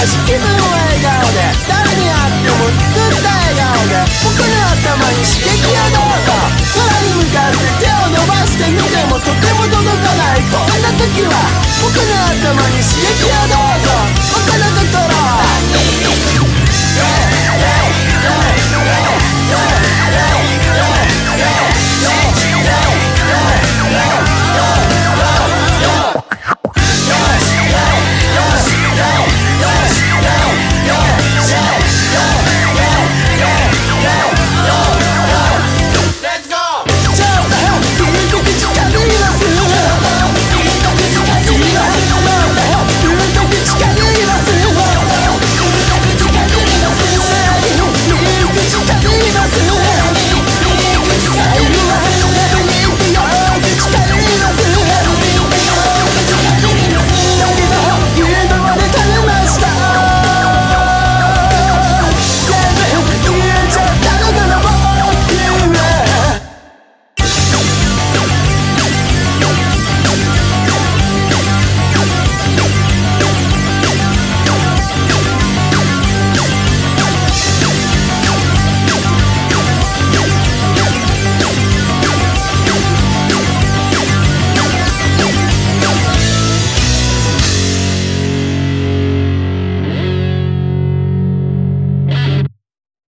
なしき分を笑顔で誰にあっても作った笑顔で僕の頭に刺激をどうぞ空に向かって手を伸ばしてみてもとても届かない。こんな時は僕の頭に刺激をどうぞ。僕の心